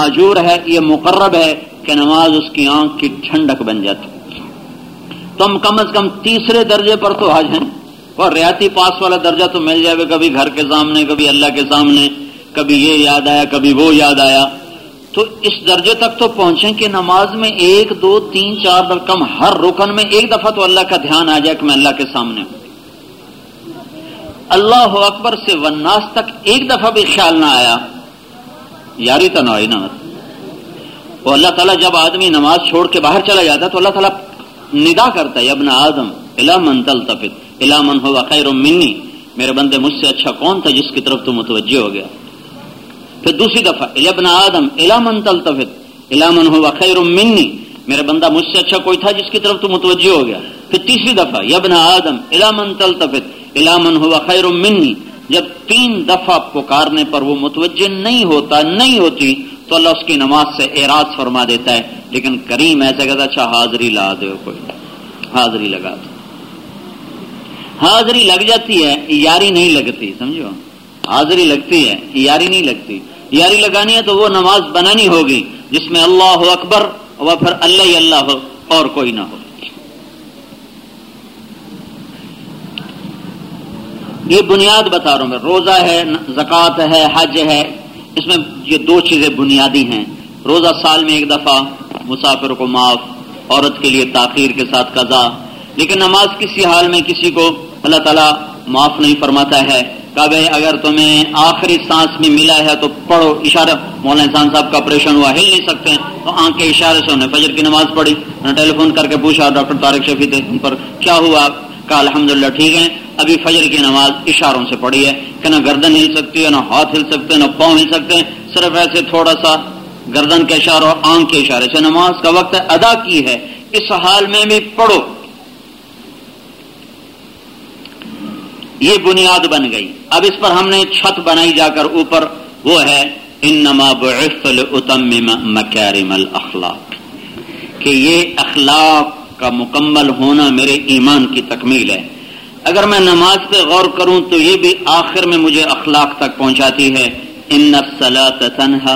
معجور ہے، یہ مقرب ہے کہ نماز اس کی آنکھ کی ٹھنڈک بن جاتی۔ تم کم از کم تیسرے درجے پر تو حج ہیں۔ اور ریاتی پاس والا درجہ تو مل جائے کبھی گھر کے سامنے، کبھی اللہ کے سامنے، کبھی یہ یاد آیا، کبھی وہ یاد آیا۔ تو اس درجے تک تو پہنچیں کہ نماز میں ایک، دو، تین، چار کم ہر رکن میں ایک دفعہ تو اللہ کا دھیان آ جائے کہ میں اللہ کے سامنے ہوں۔ اللہ اکبر سے وناس تک ایک دفعہ بھی خیال نہ آیا۔ یاری تو نہ نا۔ وہ اللہ تعالیٰ جب آدمی نماز چھوڑ کے باہر چلا جاتا ہے تو اللہ تعالیٰ ندا کرتا ہے ابن آدم، الا من تلتفت، الا من ہو خیر منی۔ میرے بندے، مجھ سے اچھا کون تھا جس کی طرف تو متوجہ ہو گیا؟ پھر دوسری دفعہ ابن آدم، الا من تلتفت، الا من ہو خیر منی۔ میرا بندہ، مجھ سے اچھا کوئی تھا جس کی طرف تو متوجہ ہو گیا؟ پھر تیسری دفعہ یبن آدم، الا من تلتفت، الا من ہوا خیر منی۔ جب تین دفعہ پکارنے پر وہ متوجہ نہیں ہوتا، نہیں ہوتی، تو اللہ اس کی نماز سے اعراض فرما دیتا ہے۔ لیکن کریم ایسا کہتا اچھا حاضری لا دو، کوئی حاضری لگا دو۔ حاضری لگ جاتی ہے، یاری نہیں لگتی، سمجھو؟ حاضری لگتی ہے، یاری نہیں لگتی۔ یاری لگانی ہے تو وہ نماز بنانی ہوگی، جس میں اللہ اکبر وہ پھر اللہ ہی اللہ ہو، اور کوئی نہ ہو۔ یہ بنیاد بتا رہا ہوں میں۔ روزہ ہے زکوٰۃ ہے، حج ہے۔ اس میں یہ دو چیزیں بنیادی ہیں۔ روزہ سال میں ایک دفعہ، مسافر کو معاف، عورت کے لیے تاخیر کے ساتھ قضا۔ لیکن نماز کسی حال میں کسی کو اللہ تعالیٰ معاف نہیں فرماتا ہے۔ کہ بھائی، اگر تمہیں آخری سانس میں ملا ہے تو پڑھو۔ اشارہ، مولانا انسان صاحب کا آپریشن ہوا، ہل نہیں سکتے ہیں۔ تو آنکھ کے اشارے سے انہیں فجر کی نماز پڑھی ٹیلی فون کر کے پوچھا، ڈاکٹر طارق شفیع ان پر کیا ہوا؟ کہا الحمد للہ ٹھیک ہے۔ ابھی فجر کی نماز اشاروں سے پڑھی ہے۔ کہ نہ گردن ہل سکتی ہے، نہ ہاتھ ہل سکتے، نہ پاؤں ہل سکتے۔ ہیں صرف ایسے تھوڑا سا گردن کے اشارہ اور آنکھ کے اشارے۔ سے نماز کا وقت ادا کی ہے۔ اس حال میں بھی پڑھو۔ یہ بنیاد بن گئی۔ اب اس پر ہم نے چھت بنائی جا کر اوپر، وہ ہے ان نماب مکارم الاخلاق کہ یہ اخلاق کا مکمل ہونا میرے ایمان کی تکمیل ہے۔ اگر میں نماز پہ غور کروں تو یہ بھی آخر میں مجھے اخلاق تک پہنچاتی ہے۔ ان تنہا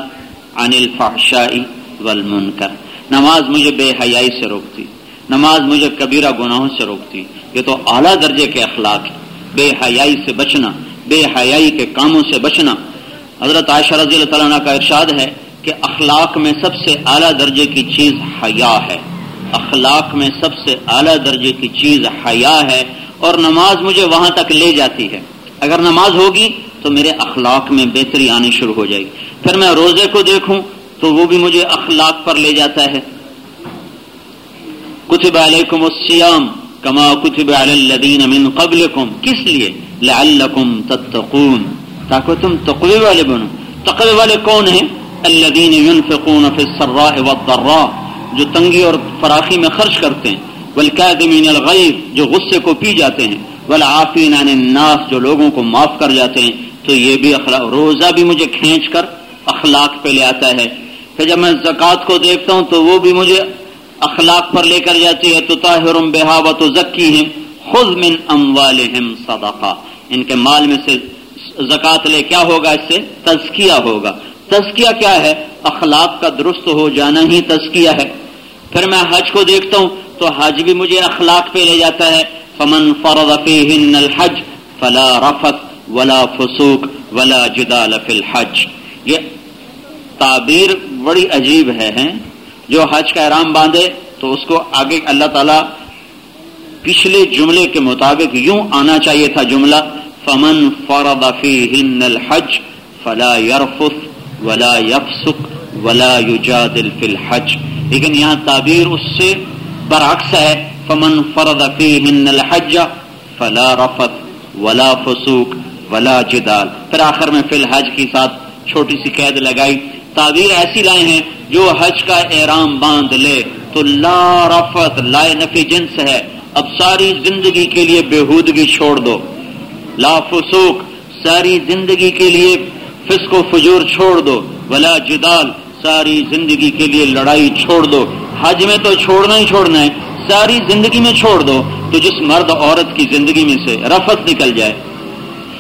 عن الفحشاء والمنکر نماز مجھے بے حیائی سے روکتی۔ نماز مجھے کبیرہ گناہوں سے روکتی۔ یہ تو اعلیٰ درجے کے اخلاق ہے بے حیائی سے بچنا، بے حیائی کے کاموں سے بچنا۔ حضرت عائشہ رضی اللہ تعالیٰ کا ارشاد ہے کہ اخلاق میں سب سے اعلیٰ درجے کی چیز حیا ہے۔ اخلاق میں سب سے اعلیٰ درجے کی چیز حیا ہے اور نماز مجھے وہاں تک لے جاتی ہے۔ اگر نماز ہوگی تو میرے اخلاق میں بہتری آنی شروع ہو جائے گی۔ پھر میں روزے کو دیکھوں تو وہ بھی مجھے اخلاق پر لے جاتا ہے۔ کتب علیکم السیام کما کتب علی الذین من قبلکم۔ کس لیے؟ لعلکم تتقون۔ تاکہ تم تقوی والے بنو۔ تقوی والے کون ہیں؟ الذین ينفقون فی السراء والضراء۔ جو تنگی اور فراخی میں خرچ کرتے ہیں۔ والکاظمین الغیظ جو غصے کو پی جاتے ہیں۔ والعافین عن الناس، جو لوگوں کو معاف کر جاتے ہیں۔ تو یہ بھی اخلاق، روزہ بھی مجھے کھینچ کر اخلاق پہ لے آتا ہے۔ پھر جب میں زکوٰۃ کو دیکھتا ہوں تو وہ بھی مجھے اخلاق پر لے کر جاتی ہے۔ تو طاہر بحاوت و ذکی خود من اموالہم صدقہ ان کے مال میں سے زکوٰۃ لے کیا ہوگا؟ اس سے تزکیہ ہوگا۔ تزکیہ کیا ہے؟ اخلاق کا درست ہو جانا ہی تزکیہ ہے۔ پھر میں حج کو دیکھتا ہوں، تو حج بھی مجھے اخلاق پہ لے جاتا ہے۔ فمن فرض فیہن الحج فلا رفت ولا فسوق ولا جدال فی الحج۔ یہ تعبیر بڑی عجیب ہے، ہیں؟ جو حج کا احرام باندھے، تو اس کو آگے اللہ تعالی پچھلے جملے کے مطابق یوں آنا چاہیے تھا جملہ، فمن فرض فیہن الحج فلا يرفث ولا يفسق۔ ولا يجادل فی الحج. لیکن یہاں تعبیر اس سے برعکس ہے. فمن فرض فیہن الحج فلا رفت ولا فسوق ولا جدال. پھر آخر میں فی الحج کی ساتھ چھوٹی سی قید لگائی. تعبیر ایسی لائے ہیں جو حج کا احرام باندھ لے. تو لا رفت لائے نفی جنس ہے. اب ساری زندگی کے لیے بےحودگی چھوڑ دو. لا فسوق، ساری زندگی کے لیے فسق و فجور چھوڑ دو. ولا جدال ساری زندگی کے لیے لڑائی چھوڑ دو۔ حج میں تو چھوڑنا ہی چھوڑنا ہے۔ ساری زندگی میں چھوڑ دو تو جس مرد عورت کی زندگی میں سے رفت نکل جائے،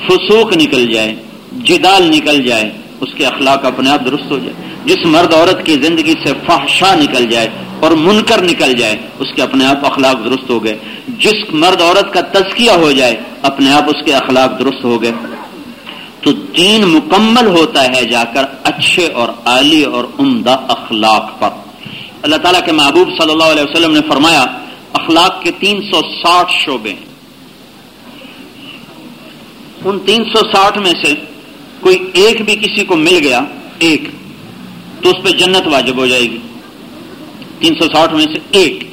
فسوق نکل جائے، جدال نکل جائے، اس کے اخلاق اپنے آپ درست ہو جائے۔ جس مرد عورت کی زندگی سے فحشا نکل جائے اور منکر نکل جائے، اس کے اپنے آپ اخلاق درست ہو گئے۔ جس مرد عورت کا تزکیہ ہو جائے، اپنے آپ اس کے اخلاق درست ہو گئے۔ تو دین مکمل ہوتا ہے جا کر اچھے اور عالی اور عمدہ اخلاق پر۔ اللہ تعالیٰ کے محبوب صلی اللہ علیہ وسلم نے فرمایا، اخلاق کے تین سو ساٹھ شعبے ان تین سو ساٹھ میں سے کوئی ایک بھی کسی کو مل گیا، ایک، تو اس پہ جنت واجب ہو جائے گی۔ تین سو ساٹھ میں سے ایک۔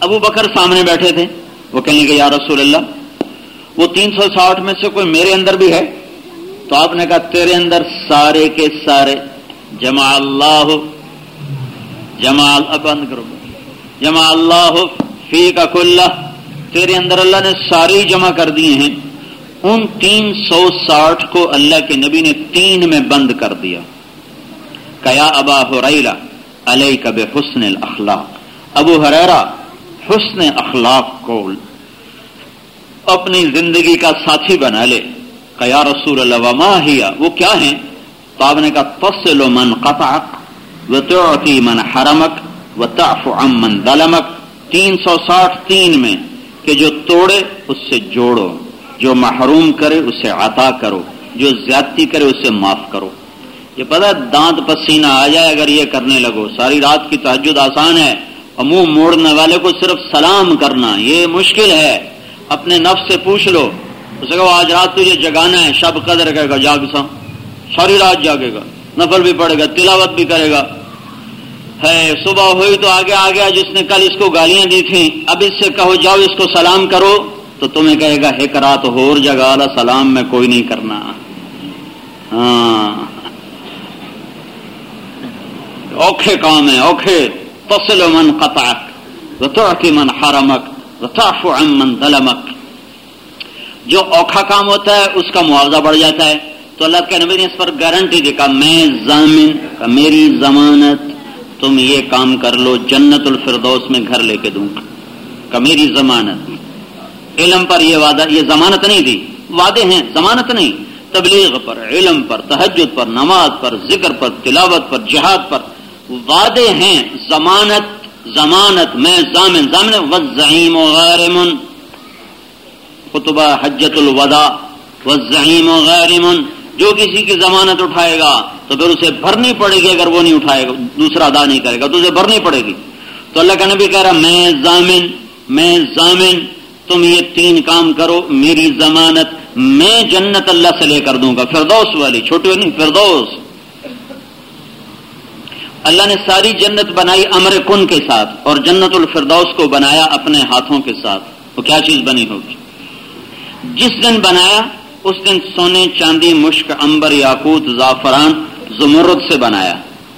ابو بکر سامنے بیٹھے تھے، وہ کہیں گے، یا رسول اللہ، وہ تین سو ساٹھ میں سے کوئی میرے اندر بھی ہے؟ تو آپ نے کہا تیرے اندر سارے کے سارے جمع اللہ جمال اب بند کرو۔ جمع اللہ فی کا کلّہ تیرے اندر اللہ نے ساری جمع کر دیے ہیں۔ ان تین سو ساٹھ کو اللہ کے نبی نے تین میں بند کر دیا۔ کیا ابا حریرا علیہ کب حسن الاخلاق۔ ابو حریرا حسن اخلاق کو اپنی زندگی کا ساتھی بنا لے۔ کیا رسول اللہ، وما ہیا وہ کیا ہیں؟ تو آپ نے کہا تسل من قطعک، وتعطی من حرمک، وتعف عن من ظلمک۔ تین سو ساٹھ تین میں کہ جو توڑے، اس سے جوڑو۔ جو محروم کرے، اسے عطا کرو۔ جو زیادتی کرے، اسے معاف کرو۔ یہ پتا دانت پسینہ آ جائے اگر یہ کرنے لگو۔ ساری رات کی تحجد آسان ہے۔ اور منہ موڑنے والے کو صرف سلام کرنا، یہ مشکل ہے۔ اپنے نفس سے پوچھ لو۔ اسے کہو آج رات تجھے جگانا ہے، شب قدر کرے گا، جاگ سا۔ ساری رات جاگے گا، نفل بھی پڑے گا، تلاوت بھی کرے گا۔ ہے، صبح ہوئی تو آگے آ گیا، جس نے کل اس کو گالیاں دی تھیں، اب اس سے کہو، جاؤ اس کو سلام کرو۔ تو تمہیں کہے گا، ایک رات ہور جگہ سلام میں کوئی نہیں کرنا۔ ہاں۔ اوکھے کام ہے، اوکھے۔ تسل من قطعک من حرمک عن من ظلمک۔ جو اوکھا کام ہوتا ہے، اس کا معاوضہ بڑھ جاتا ہے۔ تو اللہ کے نبی نے اس پر گارنٹی دی، کہا، میں ضامن میری ضمانت تم یہ کام کر لو، جنت الفردوس میں گھر لے کے دوں کا میری ضمانت۔ علم پر یہ وعدہ، یہ ضمانت نہیں دی وعدے ہیں، ضمانت نہیں۔ تبلیغ پر، علم پر تحجد پر، نماز پر، ذکر پر، تلاوت پر، جہاد پر۔ وعدے ہیں، ضمانت ضمانت میں ضامن۔ ضامن وزعیم و غارمن خطبہ حجت الوداع وزعیم و جو کسی کی ضمانت اٹھائے گا تو پھر اسے بھرنی پڑے گی اگر وہ نہیں اٹھائے گا، دوسرا ادا نہیں کرے گا، تو اسے بھرنی پڑے گی۔ تو اللہ کا نبی کہہ رہا میں ضامن میں ضامن، تم یہ تین کام کرو، میری ضمانت میں جنت اللہ سے لے کر دوں گا۔ فردوس والی، چھوٹی نہیں، فردوس۔ اللہ نے ساری جنت بنائی امر کن کے ساتھ اور جنت الفردوس کو بنایا اپنے ہاتھوں کے ساتھ۔ وہ کیا چیز بنی ہوگی؟ جس دن بنایا، اس دن سونے، چاندی، مشک امبر یاقوت، زعفران، زمرد سے بنایا۔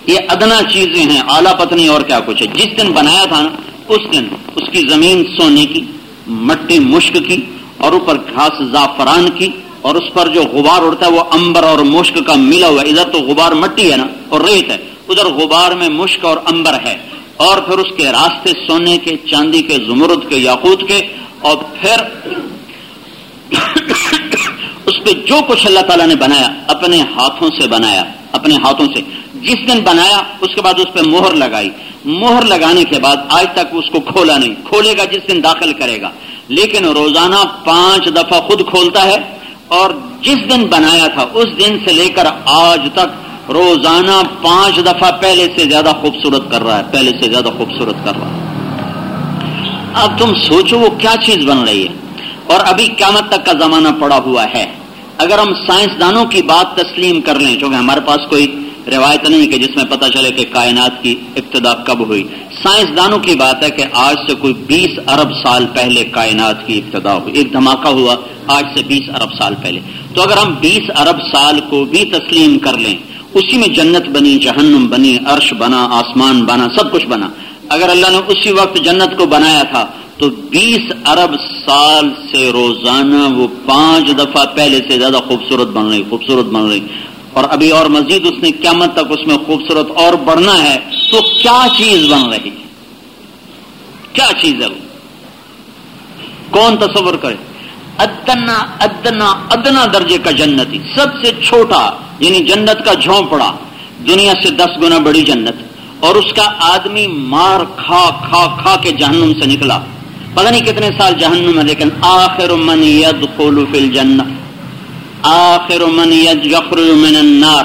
یہ ادنا چیزیں ہیں، اعلیٰ پتنی اور کیا کچھ ہے۔ جس دن بنایا تھا نا، اس دن اس کی زمین سونے کی، مٹی مشک کی، اور اوپر گھاس زعفران کی، اور اس پر جو غبار اڑتا ہے، وہ امبر اور مشک کا ملا ہوا ادھر تو غبار مٹی ہے نا، اور ریت ہے۔ ادھر غبار میں مشک اور امبر ہے۔ اور پھر اس کے راستے سونے کے، چاندی کے، زمرد کے، یاقوت کے، اور پھر اس پہ جو کچھ اللہ تعالیٰ نے بنایا، اپنے ہاتھوں سے بنایا، اپنے ہاتھوں سے۔ جس دن بنایا، اس کے بعد اس پہ مہر لگائی۔ مہر لگانے کے بعد آج تک اس کو کھولا نہیں۔ کھولے گا جس دن داخل کرے گا۔ لیکن روزانہ پانچ دفعہ خود کھولتا ہے اور جس دن بنایا تھا، اس دن سے لے کر آج تک روزانہ پانچ دفعہ پہلے سے زیادہ خوبصورت کر رہا ہے، پہلے سے زیادہ خوبصورت کر رہا ہے۔ اب تم سوچو وہ کیا چیز بن رہی ہے۔ اور ابھی قیامت تک کا زمانہ پڑا ہوا ہے۔ اگر ہم سائنسدانوں کی بات تسلیم کر لیں، چونکہ ہمارے پاس کوئی روایت نہیں کہ جس میں پتہ چلے کہ کائنات کی ابتدا کب ہوئی۔ سائنسدانوں کی بات ہے کہ آج سے کوئی بیس ارب سال پہلے کائنات کی ابتدا ہوئی۔ ایک دھماکہ ہوا آج سے بیس ارب سال پہلے۔ تو اگر ہم بیس ارب سال کو بھی تسلیم کر لیں، اسی میں جنت بنی، جہنم بنی، عرش بنا، آسمان بنا، سب کچھ بنا۔ اگر اللہ نے اسی وقت جنت کو بنایا تھا تو بیس ارب سال سے روزانہ وہ پانچ دفعہ پہلے سے زیادہ خوبصورت بن رہی خوبصورت بن رہی اور ابھی اور مزید اس نے قیامت تک اس میں خوبصورت اور بڑھنا ہے تو کیا چیز بن رہی؟ کیا چیز ہے وہ؟ کون تصور کرے؟ ادنا ادنا ادنا درجے کا جنتی، سب سے چھوٹا یعنی جنت کا جھونپڑا۔ دنیا سے دس گنا بڑی جنت۔ اور اس کا آدمی مار کھا کھا کھا کے جہنم سے نکلا۔ پتہ نہیں کتنے سال جہنم میں لیکن آخر من يدخل فی الجنہ، آخر من يخرج من النار۔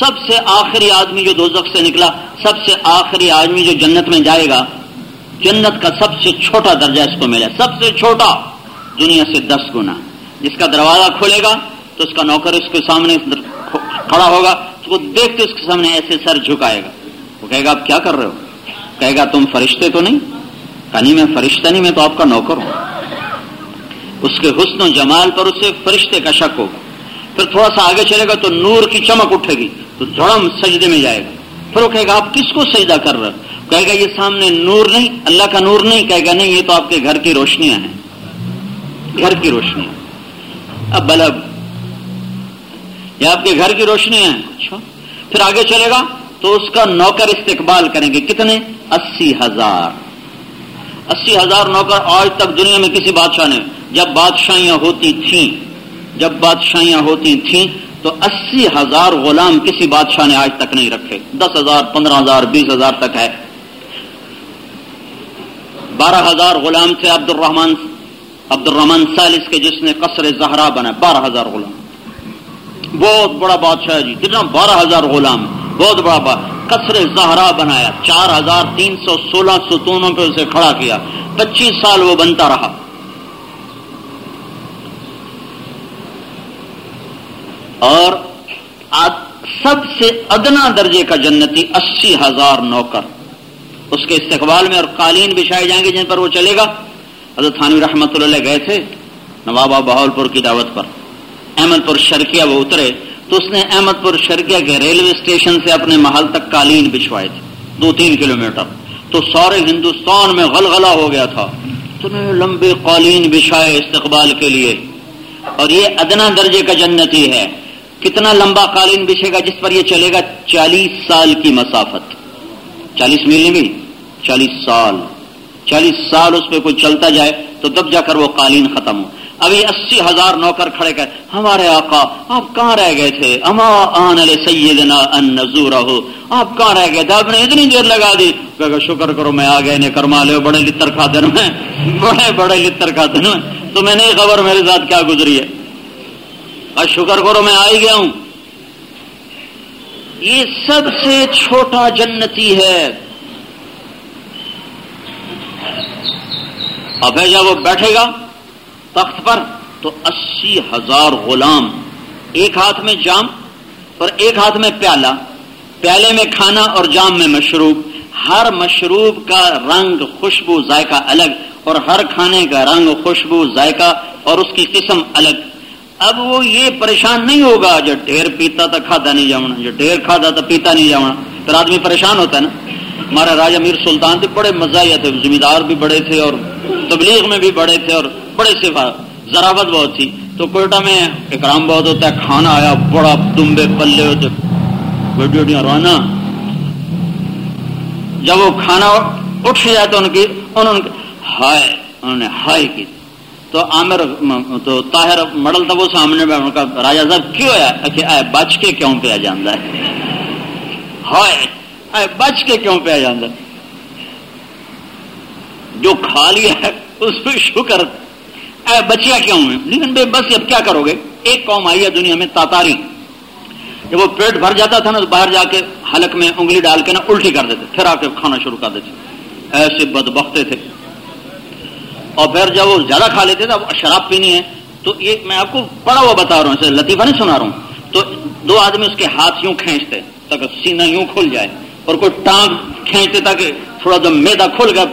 سب سے آخری آدمی جو دوزخ سے نکلا، سب سے آخری آدمی جو جنت میں جائے گا، جنت کا سب سے چھوٹا درجہ اس کو ملے۔ سب سے چھوٹا دنیا سے دس گنا۔ جس کا دروازہ کھولے گا، تو اس کا نوکر اس کے سامنے کھڑا ہوگا، تو وہ دیکھتے اس کے سامنے ایسے سر جھکائے گا۔ وہ کہے گا آپ کیا کر رہے ہو؟ کہے گا، تم فرشتے تو نہیں؟ کہانی میں فرشتہ نہیں میں تو آپ کا نوکر ہوں۔ اس کے حسن و جمال پر اسے فرشتے کا شک ہوگا۔ پھر تھوڑا سا آگے چلے گا تو نور کی چمک اٹھے گی۔ تو دھڑم سجدے میں جائے گا۔ پھر وہ کہے گا، آپ کس کو سجدہ کر رہے کہے گا، یہ سامنے نور نہیں، اللہ کا نور نہیں۔ کہے گا، نہیں، یہ تو آپ کے گھر کی روشنیاں ہیں۔ گھر کی روشنیاں۔ اب بلب، یہ آپ کے گھر کی روشنیاں ہیں۔ اچھا۔ پھر آگے چلے گا تو اس کا نوکر استقبال کریں گے۔ کتنے؟ اسی ہزار۔ اسی ہزار نوکر آج تک دنیا میں کسی بادشاہ نے جب بادشاہیاں ہوتی تھیں جب بادشاہیاں ہوتی تھیں، تو اسی ہزار غلام کسی بادشاہ نے آج تک نہیں رکھے۔ دس ہزار، پندرہ ہزار، بیس ہزار تک ہے۔ بارہ ہزار غلام تھے عبد الرحمان عبد الرحمان سالس کے جس نے قصر زہرا بنا، بارہ ہزار غلام۔ بہت بڑا بادشاہ جی۔ کتنا؟ بارہ ہزار غلام۔ بہت بڑا بادشاہ قصر زہرا بنایا، چار ہزار تین سو سولہ ستونوں پہ اسے کھڑا کیا۔ پچیس سال وہ بنتا رہا۔ اور سب سے ادنا درجے کا جنتی اسی ہزار نوکر۔ اس کے استقبال میں اور قالین بچھائے جائیں گے جن پر وہ چلے گا۔ حضرت تھانوی رحمت اللہ گئے تھے نوابا بہول پور کی دعوت پر۔ احمد پور شرکیہ وہ اترے۔ تو اس نے احمد پور شرکیہ کے ریلوے اسٹیشن سے اپنے محل تک قالین بچھوائے تھے، دو تین کلومیٹر۔ تو سارے ہندوستان میں غلغلہ ہو گیا تھا۔ اتنے لمبے قالین بچھائے استقبال کے لیے۔ اور یہ ادنا درجے کا جنتی ہے۔ کتنا لمبا قالین بچھے گا جس پر یہ چلے گا چالیس سال کی مسافت۔ چالیس میل نہیں چالیس سال۔ چالیس سال اس پہ کوئی چلتا جائے تو تب جا کر وہ قالین ختم ہو۔ ابھی اسی ہزار نوکر کھڑے گئے ہمارے آقا، آپ کہاں رہ گئے تھے؟ اما آن سیدنا ان نزور آپ کہاں رہ گئے تھے؟ آپ نے اتنی دیر لگا دی۔ کہ شکر کرو، میں آ گئے نے کرما لے بڑے لتر کھاتے میں بڑے بڑے لتر کھاتے میں تو میں نہیں خبر میرے ساتھ کیا گزری ہے؟ اور شکر کرو، میں آ ہی گیا ہوں۔ یہ سب سے چھوٹا جنتی ہے۔ اب جب وہ بیٹھے گا تخت پر تو اسی ہزار غلام ایک ہاتھ میں جام اور ایک ہاتھ میں پیالہ، پیالے میں کھانا اور جام میں مشروب۔ ہر مشروب کا رنگ خوشبو ذائقہ الگ اور ہر کھانے کا رنگ خوشبو ذائقہ اور اس کی قسم الگ۔ اب وہ یہ پریشان نہیں ہوگا جو ڈھیر پیتا تھا کھاتا نہیں جاؤنا، جو ڈھیر کھاتا تھا پیتا نہیں جاؤنا۔ پھر آدمی پریشان ہوتا ہے نا۔ ہمارے راجا میر سلطان تھے بڑے مزاحیہ تھے ذمہ دار بھی بڑے تھے اور تبلیغ میں بھی بڑے تھے اور بڑے سے ذرافت بہت تھی۔ تو کوئٹہ میں اکرام بہت ہوتا ہے، کھانا آیا، بڑا دمبے پلے ہوتے بڑی بڑی رونا جب وہ کھانا اٹھ جائے تو ان کی، انہوں نے ہائے، انہوں نے ہائے کی۔ تو عامر، تو طاہر مڈل تھا وہ سامنے میں، ان کا راجا صاحب، کیوں آیا؟ کہ آئے بچ کے کیوں پہ آ جانا ہے؟ ہائے، آئے بچ کے کیوں پہ آ جانا جو کھا لیا ہے، اس پہ شکر۔ بچیا کیوں ہیں؟ لیکن بے بس اب کیا کرو گے؟ ایک قوم آئی ہے دنیا میں تاتاری۔ جب وہ پیٹ بھر جاتا تھا نا تو باہر جا کے حلق میں انگلی ڈال کے نا الٹی کر دیتے، پھر آ کے کھانا شروع کر دیتے۔ ایسے بد بختے تھے۔ اور پھر جب وہ زیادہ کھا لیتے تھے شراب پینی ہے۔ تو یہ میں آپ کو پڑا ہوا بتا رہا ہوں، اسے لطیفہ نہیں سنا رہا ہوں۔ تو دو آدمی اس کے ہاتھ یوں کھینچتے تاکہ سینہ یوں کھل جائے اور کوئی ٹانگ کھینچتے تاکہ تھوڑا دم میدا کھل گیا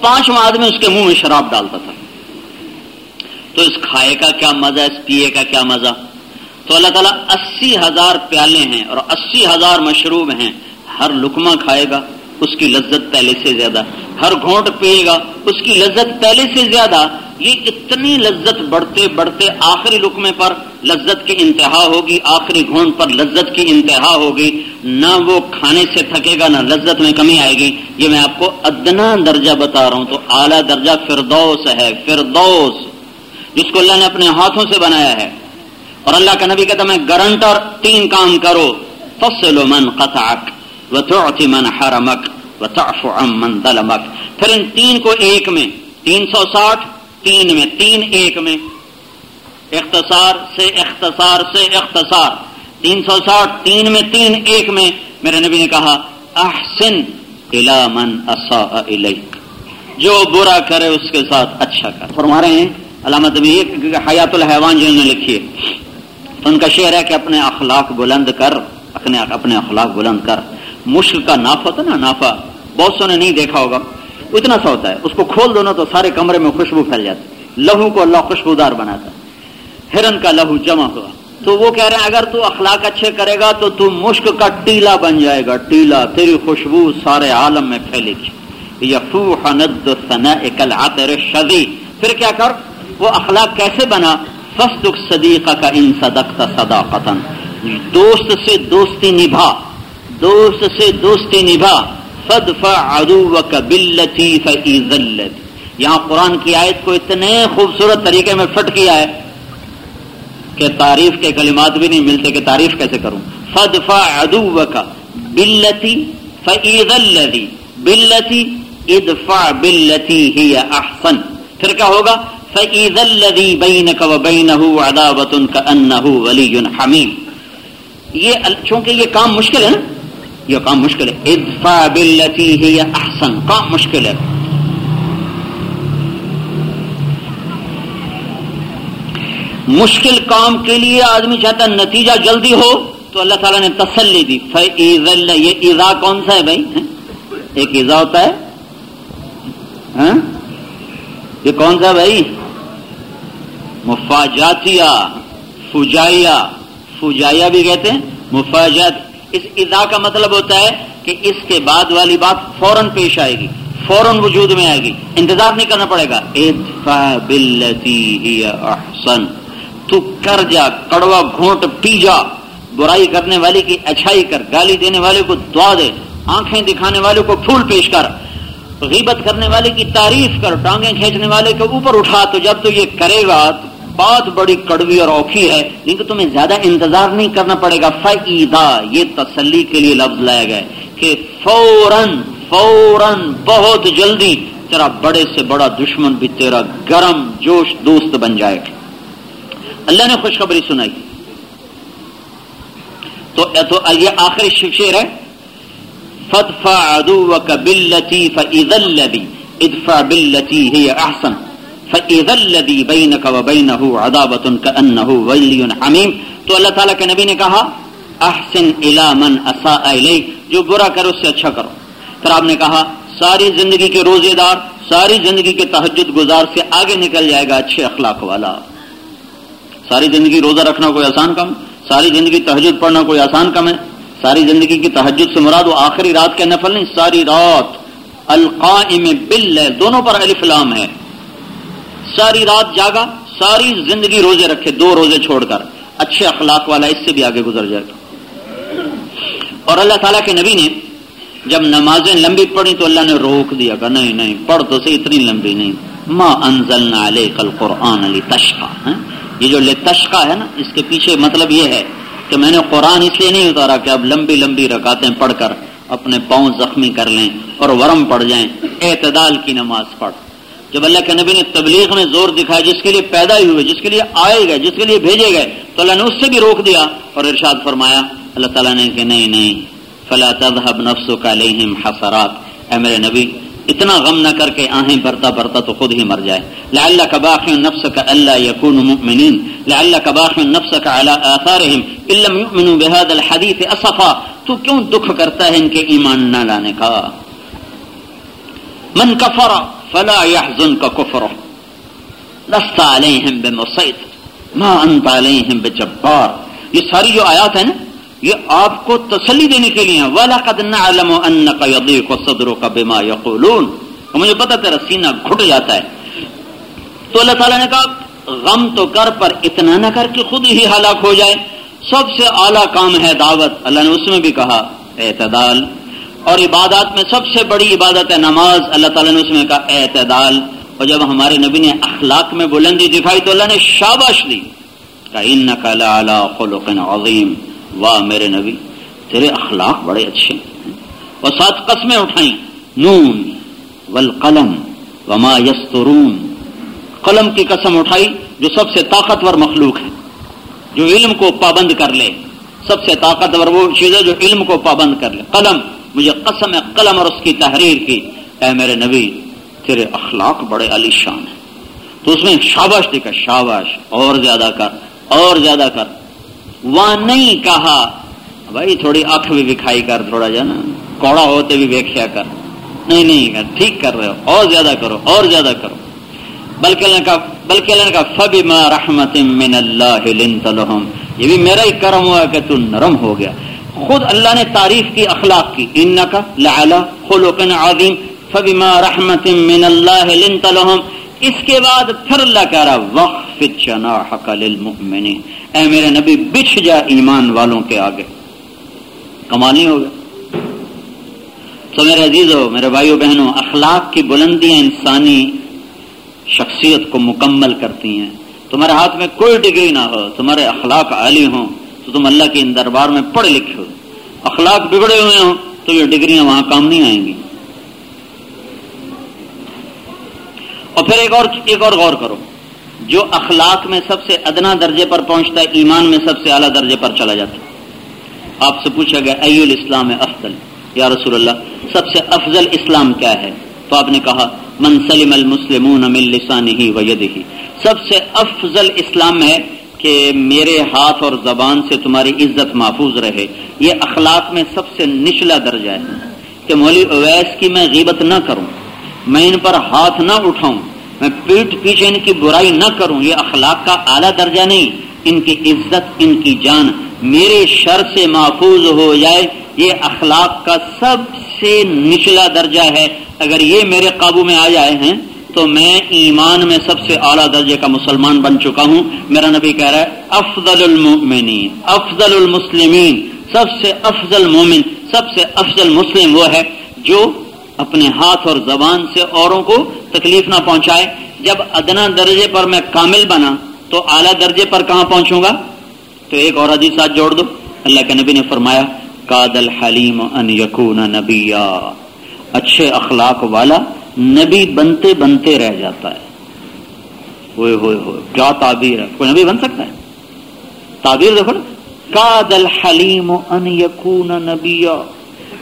پانچواں آدمی اس کے منہ میں شراب ڈالتا تھا۔ تو اس کھائے کا کیا مزہ، اس پیے کا کیا مزہ؟ تو اللہ تعالیٰ اسی ہزار پیالے ہیں اور اسی ہزار مشروب ہیں۔ ہر لکما کھائے گا، اس کی لذت پہلے سے زیادہ۔ ہر گھونٹ پیے گا، اس کی لذت پہلے سے زیادہ۔ یہ اتنی لذت بڑھتے بڑھتے آخری لکمے پر لذت کی انتہا ہوگی، آخری گھونٹ پر لذت کی انتہا ہوگی۔ نہ وہ کھانے سے تھکے گا، نہ لذت میں کمی آئے گی۔ یہ میں آپ کو ادنا درجہ بتا رہا ہوں۔ تو اعلیٰ درجہ فردوس ہے، فردوس۔ جس کو اللہ نے اپنے ہاتھوں سے بنایا ہے۔ اور اللہ کا نبی کہتا میں گارنٹر تین کام کرو۔ فصل من قطعک وتعطي من حرمک وتعفو عن من ظلمک۔ پھر ان تین کو ایک میں، تین سو ساٹھ، تین میں تین، ایک میں۔ اختصار سے اختصار سے اختصار۔ تین سو ساٹھ، تین میں تین، ایک میں۔ میرے نبی نے کہا، احسن الى من الیک۔ جو برا کرے اس کے ساتھ اچھا کر۔ فرما رہے ہیں علامت حیات الحیوان جنہوں نے لکھی ہے تو ان کا شعر ہے کہ اپنے اخلاق بلند کر، اپنے اپنے اخلاق بلند کر۔ مشک کا نافا ہوتا نا نافا بہت سو نے نہیں دیکھا ہوگا۔ اتنا سا ہوتا ہے۔ اس کو کھول دو نا تو سارے کمرے میں خوشبو پھیل جاتی لہو کو اللہ خوشبودار بناتا ہرن کا لہو جمع ہوا۔ تو وہ کہہ رہے ہیں، اگر تو اخلاق اچھے کرے گا تو تو مشک کا ٹیلا بن جائے گا۔ ٹیلا تیری خوشبو سارے عالم میں پھیلے گی۔ یفو حند شدی پھر کیا کر؟ وہ اخلاق کیسے بنا؟ فسدک صدیقہ کا ان صدقت صداقتا دوست سے دوستی نبھا۔ دوست سے دوستی نبھا۔ فدفع عدوک باللتی فإذلت یہاں قرآن کی آیت کو اتنے خوبصورت طریقے میں فٹ کیا ہے کہ تعریف کے کلمات بھی نہیں ملتے کہ تعریف کیسے کروں۔ فدفع عدوک باللتی فإذلت باللتی ادفع باللتی ہی احسن پھر کیا ہوگا؟ فَإِذَا الَّذِي بَيْنَكَ وَبَيْنَهُ عَدَابَةٌ كَأَنَّهُ وَلِيٌّ حَمِيمٌ یہ چونکہ یہ کام مشکل ہے نا؟ یہ کام مشکل ہے۔ ادفع باللتی ہی احسن کام مشکل ہے۔ مشکل کام کے لیے آدمی چاہتا نتیجہ جلدی ہو تو اللہ تعالیٰ نے تسلی دی۔ فَإِذَا یہ ایزا کون سا ہے بھائی؟ ہاں؟ ایک ایزا ہوتا ہے۔ ہاں؟ یہ کون سا بھائی؟ مفاجاتیا فجایا فجایا بھی کہتے ہیں، مفاجات۔ اس ادا کا مطلب ہوتا ہے کہ اس کے بعد والی بات فوراً پیش آئے گی، فوراً وجود میں آئے گی۔ انتظار نہیں کرنا پڑے گا۔ ادفع باللتی احسن۔ تو کر جا، کڑوا گھونٹ پی جا۔ برائی کرنے والے کی اچھائی کر، گالی دینے والے کو دعا دے۔ آنکھیں دکھانے والے کو پھول پیش کر۔ غیبت کرنے والے کی تعریف کر، ٹانگیں کھینچنے والے کے اوپر اٹھا تو جب تو یہ کرے گا بات بڑی کڑوی اور اوکھی ہے، لیکن تمہیں زیادہ انتظار نہیں کرنا پڑے گا۔ فعیدہ یہ تسلی کے لیے لفظ لایا گیا کہ فوراً فوراً، بہت جلدی تیرا بڑے سے بڑا دشمن بھی تیرا گرم جوش دوست بن جائے گا۔ اللہ نے خوشخبری سنائی۔ تو یہ آخری شیر ہے۔ فدفع عدوك بالتي فإذا الذي، ادفع بالتي هي أحسن۔ فإذا الذي بينك وبينه عذابة كأنه ولي حميم تو اللہ تعالیٰ کے نبی نے کہا احسن الى من اساء الیک جو برا کرو اس سے اچھا کرو. پھر آپ نے کہا، ساری زندگی کے روزے دار ساری زندگی کے تحجد گزار سے آگے نکل جائے گا اچھے اخلاق والا. ساری زندگی روزہ رکھنا کوئی آسان کام ساری زندگی تحجد پڑھنا کوئی آسان کام ہے؟ ساری زندگی کی تحجد سے مراد وہ آخری رات کے نفل نہیں، ساری رات القائم بل دونوں پر لام ہے۔ ساری رات جاگا، ساری زندگی روزے رکھے، دو روزے چھوڑ کر۔ اچھے اخلاق والا اس سے بھی آگے گزر جائے گا۔ اور اللہ تعالیٰ کے نبی نے جب نمازیں لمبی پڑھی تو اللہ نے روک دیا کہ نہیں نہیں، پڑھ تو سے اتنی لمبی نہیں۔ ما انزلنا علیک القرآن علی تشقا ہاں؟ یہ جو لے ہے نا، اس کے پیچھے مطلب یہ ہے کہ میں نے قرآن اس لیے نہیں اتارا کہ اب لمبی لمبی رکاتیں پڑھ کر اپنے پاؤں زخمی کر لیں اور ورم پڑ جائیں۔ اعتدال کی نماز پڑھ۔ جب اللہ کے نبی نے تبلیغ میں زور دکھایا، جس کے لیے پیدا ہی ہوئے، جس کے لیے آئے گئے، جس کے لیے بھیجے گئے، تو اللہ نے اس سے بھی روک دیا اور ارشاد فرمایا، اللہ تعالیٰ نے کہ نہیں نہیں، فلا تذهب نفسك عليهم حسرات۔ اے میرے نبی، اتنا غم نہ کر کے آہیں برتا برتا تو خود ہی مر جائے۔ لعلك باخع نفسك الا يكونوا مؤمنين۔ لعلك باخع نفسك على آثارهم۔ ان لم يؤمنوا بهذا الحديث اسفا تو کیوں دکھ کرتا ہے ان کے ایمان نہ لانے کا؟ من کفر فلا يحزنك كفره لست عليهم بمسيطر. ما انت عليهم بجبار. یہ ساری جو آیات ہیں نا، یہ آپ کو تسلی دینے کے لیے ہیں. وَلَقَدْ نَعْلَمُ أَنَّكَ يَضِيقُ صَدْرُكَ بِمَا يَقُولُونَ. مجھے پتا تیرا سینہ گھٹ جاتا ہے. تو اللہ تعالیٰ نے کہا، غم تو کر پر اتنا نہ کر کے خود ہی ہلاک ہو جائے. سب سے اعلیٰ کام ہے دعوت. اللہ نے اس میں بھی کہا، اعتدال. اور عبادات میں سب سے بڑی عبادت ہے نماز۔ اللہ تعالیٰ نے اس میں کہا اعتدال، اور جب ہمارے نبی نے اخلاق میں بلندی دکھائی تو اللہ نے شاباش دی۔ خلق عظیم۔ واہ میرے نبی، تیرے اخلاق بڑے اچھے ہیں۔ اور ساتھ قسمیں اٹھائیں۔ نون، والقلم، وما یسترون۔ قلم کی قسم اٹھائی جو سب سے طاقتور مخلوق ہے، جو علم کو پابند کر لے۔ سب سے طاقتور وہ چیز ہے جو علم کو پابند کر لے۔ قلم مجھے قسم ہے، قلم اور اس کی تحریر کی۔ اے میرے نبی، تیرے اخلاق بڑے علی شان ہیں۔ تو اس میں شاباش دیکھا شاباش، اور زیادہ کر، اور زیادہ کر۔ وہاں نہیں کہا، بھائی تھوڑی آنکھ بھی دکھائی کر، تھوڑا جا نا۔ کوڑا ہوتے بھی ویکیا کر۔ نہیں نہیں ٹھیک کر رہے ہو۔ اور زیادہ کرو، اور زیادہ کرو۔ بلکہ اللہ کا، بلکہ اللہ کا فبی ما رحمت من اللہ یہ بھی میرا ہی کرم ہوا کہ تو نرم ہو گیا۔ خود اللہ نے تعریف کی، اخلاق کی۔ ان کا لعلا خلق عظیم، فبما رحمت من اللہ لنت لهم اس کے بعد پھر اللہ کہہ رہا وقف جناحك للمؤمنین۔ اے میرے نبی، بچھ جا ایمان والوں کے آگے۔ کمال نہیں ہوگا؟ تو میرے عزیز میرے بھائیو بہنوں اخلاق کی بلندیاں انسانی شخصیت کو مکمل کرتی ہیں۔ تمہارے ہاتھ میں کوئی ڈگری نہ ہو، تمہارے اخلاق عالی ہوں۔ تو تم اللہ کے ان دربار میں پڑھے لکھے ہو۔ اخلاق بگڑے ہوئے ہوں تو یہ ڈگریاں وہاں کام نہیں آئیں گی۔ اور پھر ایک اور ایک اور غور کرو۔ جو اخلاق میں سب سے ادنا درجے پر پہنچتا ہے، ایمان میں سب سے اعلیٰ درجے پر چلا جاتا ہے۔ آپ سے پوچھا گیا ای الاسلام افضل؟ یا رسول اللہ، سب سے افضل اسلام کیا ہے؟ تو آپ نے کہا، من سلم المسلمون من لسانه ويده سب سے افضل اسلام ہے کہ میرے ہاتھ اور زبان سے تمہاری عزت محفوظ رہے۔ یہ اخلاق میں سب سے نچلا درجہ ہے کہ مولوی اویس کی میں غیبت نہ کروں۔ میں ان پر ہاتھ نہ اٹھاؤں۔ میں پیٹ پیچھے ان کی برائی نہ کروں۔ یہ اخلاق کا اعلیٰ درجہ نہیں۔ ان کی عزت، ان کی جان میرے شر سے محفوظ ہو جائے۔ یہ اخلاق کا سب سے نچلا درجہ ہے۔ اگر یہ میرے قابو میں آ جائے ہیں تو میں ایمان میں سب سے اعلیٰ درجے کا مسلمان بن چکا ہوں۔ میرا نبی کہہ رہا ہے، افضل المؤمنین، افضل المسلمین، سب سے افضل مومن، سب سے افضل مسلم وہ ہے جو اپنے ہاتھ اور زبان سے اوروں کو تکلیف نہ پہنچائے۔ جب ادنا درجے پر میں کامل بنا، تو اعلیٰ درجے پر کہاں پہنچوں گا؟ تو ایک اور حدیث ساتھ جوڑ دو۔ اللہ کے نبی نے فرمایا، کاد الحلیم ان یقون نبیا اچھے اخلاق والا نبی بنتے بنتے رہ جاتا ہے۔ ہوئے ہوئے ہوئے، کیا تعبیر ہے؟ کوئی نبی بن سکتا ہے؟ تعبیر دیکھو کاد الحلیم ان یقون نبیا۔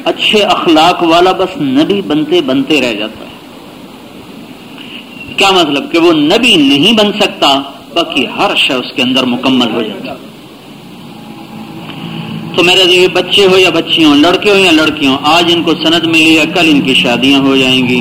اچھے اخلاق والا بس نبی بنتے بنتے رہ جاتا ہے۔ کیا مطلب کہ وہ نبی نہیں بن سکتا، باقی ہر شے اس کے اندر مکمل ہو جاتا تو میرے یہ بچے ہو یا بچی ہوں لڑکے ہو یا لڑکیوں آج ان کو سند ملی ہے کل ان کی شادیاں ہو جائیں گی۔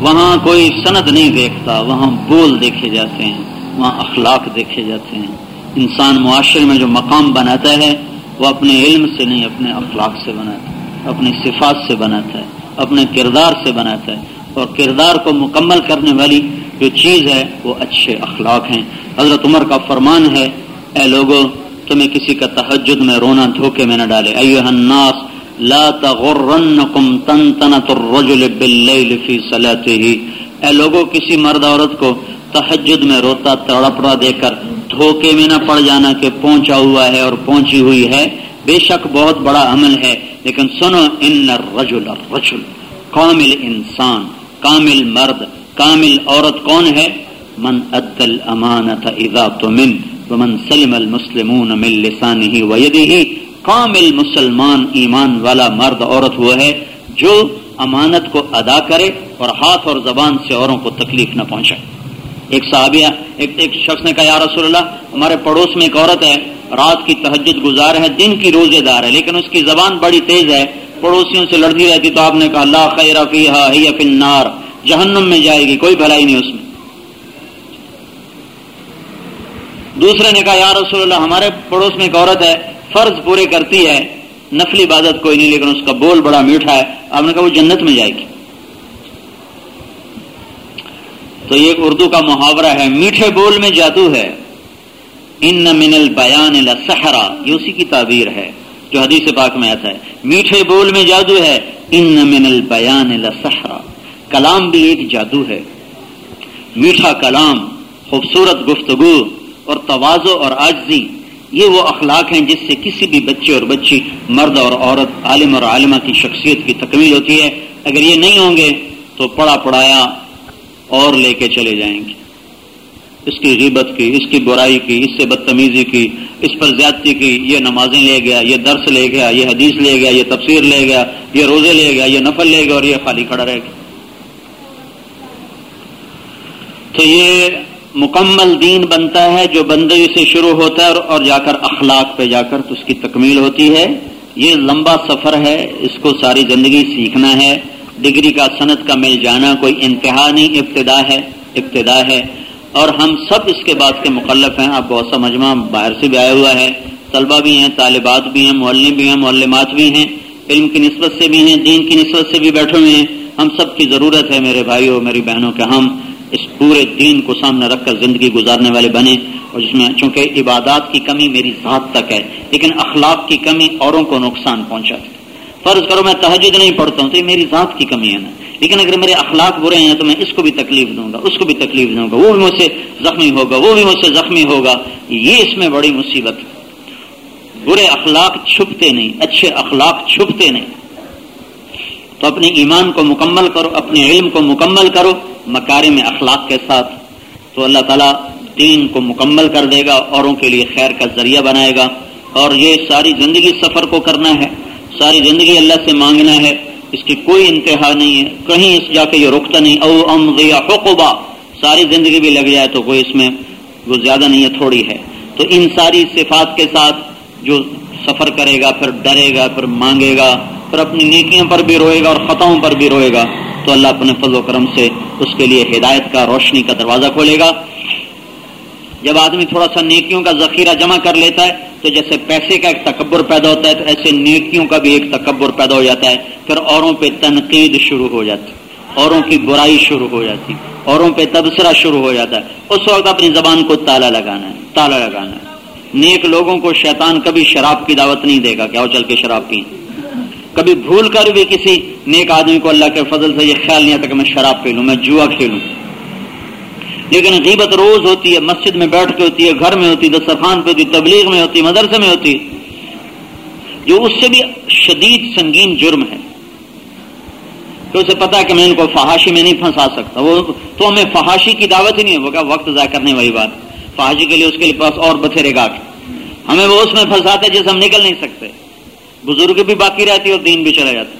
وہاں کوئی سند نہیں دیکھتا، وہاں بول دیکھے جاتے ہیں، وہاں اخلاق دیکھے جاتے ہیں۔ انسان معاشرے میں جو مقام بناتا ہے، وہ اپنے علم سے نہیں، اپنے اخلاق سے بناتا ہے، اپنی صفات سے بناتا ہے، اپنے کردار سے بناتا ہے۔ اور کردار کو مکمل کرنے والی جو چیز ہے، وہ اچھے اخلاق ہیں۔ حضرت عمر کا فرمان ہے، اے لوگوں تمہیں کسی کا تحجد میں رونا دھوکے میں نہ ڈالے۔ ایوہ الناس لا تغرنکم تنتنت الرجل باللیل فی صلاته۔ اے لوگوں کسی مرد عورت کو تحجد میں روتا، تڑپڑا دے کر دھوکے میں نہ پڑ جانا کہ پہنچا ہوا ہے اور پہنچی ہوئی ہے، بے شک بہت بڑا عمل ہے۔ لیکن سنو، ان الرجل الرجل، کامل انسان، کامل مرد، کامل عورت کون ہے؟ من اد الامانت اذا تمن، ومن سلم المسلمون من لسانه ويده۔ کامل مسلمان ایمان والا مرد عورت وہ ہے جو امانت کو ادا کرے اور ہاتھ اور زبان سے اوروں کو تکلیف نہ پہنچائے۔ ایک صحابیہ ایک, ایک شخص نے کہا یا رسول اللہ ہمارے پڑوس میں ایک عورت ہے رات کی تہجد گزار ہے دن کی روزے دار ہے لیکن اس کی زبان بڑی تیز ہے پڑوسیوں سے لڑتی رہتی تو آپ نے کہا اللہ خیر فیہا ہی فی النار جہنم میں جائے گی کوئی بھلائی نہیں اس میں۔ دوسرے نے کہا یا رسول اللہ ہمارے پڑوس میں ایک عورت ہے فرض پورے کرتی ہے نفلی عبادت کوئی نہیں، لیکن اس کا بول بڑا میٹھا ہے۔ آپ نے کہا وہ جنت میں جائے گی۔ تو یہ اردو کا محاورہ ہے۔ میٹھے بول میں جادو ہے۔ ان من البیان لسحرا۔ یہ اسی کی تعبیر ہے جو حدیث پاک میں آتا ہے۔ میٹھے بول میں جادو ہے۔ ان من البیان لسحرا۔ کلام بھی ایک جادو ہے۔ میٹھا کلام، خوبصورت گفتگو اور توازو اور آجزی یہ وہ اخلاق ہیں جس سے کسی بھی بچے اور بچی مرد اور عورت، عالم اور عالمہ کی شخصیت کی تکمیل ہوتی ہے۔ اگر یہ نہیں ہوں گے تو پڑا پڑایا اور لے کے چلے جائیں گے۔ اس کی غیبت کی، اس کی برائی کی، اس سے بدتمیزی کی، اس پر زیادتی کی، یہ نمازیں لے گیا، یہ درس لے گیا، یہ حدیث لے گیا، یہ تفسیر لے گیا، یہ روزے لے گیا، یہ نفل لے گیا اور یہ خالی کھڑا رہے گا تو یہ مکمل دین بنتا ہے، جو بندگی سے شروع ہوتا ہے اور جا کر اخلاق پہ جا کر تو اس کی تکمیل ہوتی ہے۔ یہ لمبا سفر ہے، اس کو ساری زندگی سیکھنا ہے۔ ڈگری کا صنعت کا مل جانا کوئی انتہا نہیں، ابتدا ہے ابتدا ہے۔ اور ہم سب اس کے بعد کے مخلف ہیں۔ آپ بہت سا مجمع باہر سے بھی آیا ہوا ہے۔ طلبہ بھی ہیں، طالبات بھی ہیں، معلم بھی ہیں، معلمات بھی ہیں۔ علم کی نسبت سے بھی ہیں، دین کی نسبت سے بھی بیٹھے ہوئے ہیں۔ ہم سب کی ضرورت ہے، میرے بھائیوں، میری بہنوں کے ہم اس پورے دین کو سامنے رکھ کر زندگی گزارنے والے بنے اور جس میں چونکہ عبادات کی کمی میری ذات تک ہے، لیکن اخلاق کی کمی اوروں کو نقصان پہنچا۔ فرض کرو میں تحجد نہیں پڑھتا ہوں تو یہ میری ذات کی کمی ہے نا۔ لیکن اگر میرے اخلاق برے ہیں تو میں اس کو بھی تکلیف دوں گا، اس کو بھی تکلیف دوں گا، وہ بھی مجھ سے زخمی ہوگا، وہ بھی مجھ سے زخمی ہوگا۔ یہ اس میں بڑی مصیبت برے اخلاق چھپتے نہیں، اچھے اخلاق چھپتے نہیں۔ تو اپنے ایمان کو مکمل کرو، اپنے علم کو مکمل کرو۔ مکارے میں اخلاق کے ساتھ، تو اللہ تعالیٰ دین کو مکمل کر دے گا، اوروں کے لیے خیر کا ذریعہ بنائے گا۔ اور یہ ساری زندگی سفر کو کرنا ہے، ساری زندگی اللہ سے مانگنا ہے۔ اس کی کوئی انتہا نہیں ہے، کہیں اس جا کے یہ رکتا نہیں۔ او ام حقوبہ ساری زندگی بھی لگ جائے تو کوئی اس میں وہ زیادہ نہیں ہے، تھوڑی ہے۔ تو ان ساری صفات کے ساتھ جو سفر کرے گا، پھر ڈرے گا، پھر مانگے گا، پھر اپنی نیکیوں پر بھی روئے گا اور خطاؤں پر بھی روئے گا، تو اللہ اپنے فضل و کرم سے اس کے لیے ہدایت کا روشنی کا دروازہ کھولے گا۔ جب آدمی تھوڑا سا نیکیوں کا ذخیرہ جمع کر لیتا ہے، تو جیسے پیسے کا ایک تکبر پیدا ہوتا ہے، تو ایسے نیکیوں کا بھی ایک تکبر پیدا ہو جاتا ہے۔ پھر اوروں پہ تنقید شروع ہو جاتی، اوروں کی برائی شروع ہو جاتی، اوروں پہ تبصرہ شروع ہو جاتا ہے۔ اس وقت اپنی زبان کو تالا لگانا ہے، تالا لگانا ہے۔ نیک لوگوں کو شیطان کبھی شراب کی دعوت نہیں دے گا کیا وہ چل کے شراب پی کبھی بھول کر بھی کسی نیک آدمی کو اللہ کے فضل سے یہ خیال نہیں آتا کہ میں شراب پی لوں میں جوا کھیلوں۔ لیکن غیبت روز ہوتی ہے، مسجد میں بیٹھ کے ہوتی ہے، گھر میں ہوتی ہے، دسترخوان پہ ہوتی تبلیغ میں ہوتی مدرسے میں ہوتی جو اس سے بھی شدید سنگین جرم ہے، تو اسے پتا کہ میں ان کو فحاشی میں نہیں پھنسا سکتا۔ وہ تو ہمیں فحاشی کی دعوت ہی نہیں ہوگا وقت ضائع کرنے والی بات۔ فحاشی کے لیے اس کے پاس اور بتھیرے گا ہمیں وہ اس میں پھنساتے جیسے ہم نکل نہیں سکتے۔ بزرگ بھی باقی رہتی اور دین بھی چلا جاتا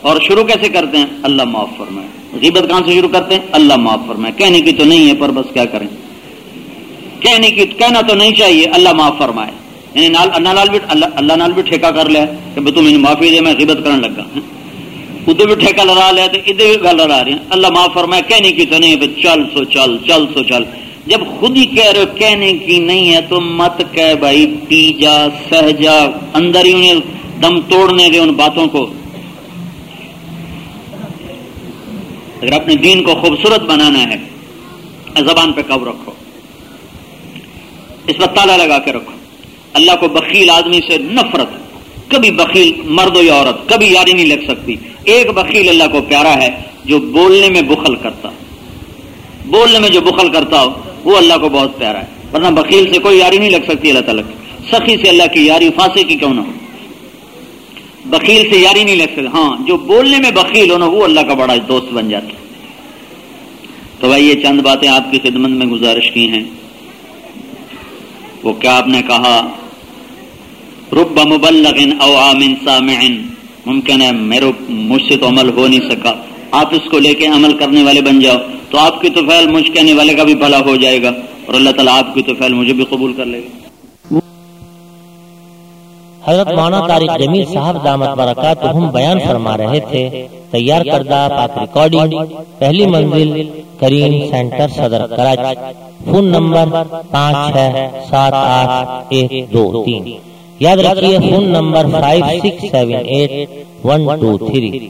اور شروع کیسے کرتے ہیں؟ اللہ معاف فرمائے۔ غیبت کہاں سے شروع کرتے ہیں؟ اللہ معاف فرمائے۔ کہنے کی تو نہیں ہے پر بس کیا کریں۔ کہنے کی کہنا تو نہیں چاہیے، اللہ معاف فرمائے۔ یعنی نال اللہ نال بھی اللہ اللہ نال بھی ٹھیکہ کر لیا کہ بھائی تم معافی دے، میں غیبت کرنے لگا۔ ادھر بھی ٹھیکہ لڑا لیا تو ادھر بھی گل لڑا رہے ہیں۔ اللہ معاف فرمائے، کہنے کی تو نہیں ہے چل سو چل چل سو چل۔ جب خود ہی کہہ رہے ہو، کہنے کی نہیں ہے تو مت کہہ بھائی پی جا، سہ جا۔ اندر ہی انہیں دم توڑنے دے ان باتوں کو۔ اگر اپنے دین کو خوبصورت بنانا ہے، زبان پہ کب رکھو۔ اس پر تالا لگا کے رکھو۔ اللہ کو بخیل آدمی سے نفرت، کبھی بخیل مرد یا عورت، کبھی یاری نہیں لگ سکتی۔ ایک بخیل اللہ کو پیارا ہے جو بولنے میں بخل کرتا۔ بولنے میں جو بخل کرتا ہو، وہ اللہ کو بہت پیارا ہے۔ ورنہ بخیل سے کوئی یاری نہیں لگ سکتی اللہ تعالیٰ کی۔ سخی سے اللہ کی یاری فاصے کی کیوں نہ ہو؟ بکیل سے یاری نہیں لگ سکتے ہاں جو بولنے میں بکیل ہو نا وہ اللہ کا بڑا دوست بن جاتا تو بھائی، یہ چند باتیں آپ کی خدمت میں گزارش کی ہیں۔ وہ کیا آپ نے کہا؟ رب مبلغ او عامن سامع۔ ممکن ہے میرے مجھ سے تو عمل ہو نہیں سکا۔ آپ اس کو لے کے عمل کرنے والے بن جاؤ۔ تو آپ کی تو فیل مجھ کہنے والے کا بھی بھلا ہو جائے گا۔ اور اللہ تعالیٰ آپ کی تو فیل مجھے بھی قبول کر لے گا۔ حضرت مولانا طارق جمیل صاحب دامت برکات ہم بیان فرما رہے تھے تیار کردہ پاک ریکارڈنگ پہلی منزل کریم سینٹر صدر کراچی۔ فون نمبر پانچ چھ سات آٹھ ایک دو تین۔ یاد رکھیے phone number five six seven eight one two three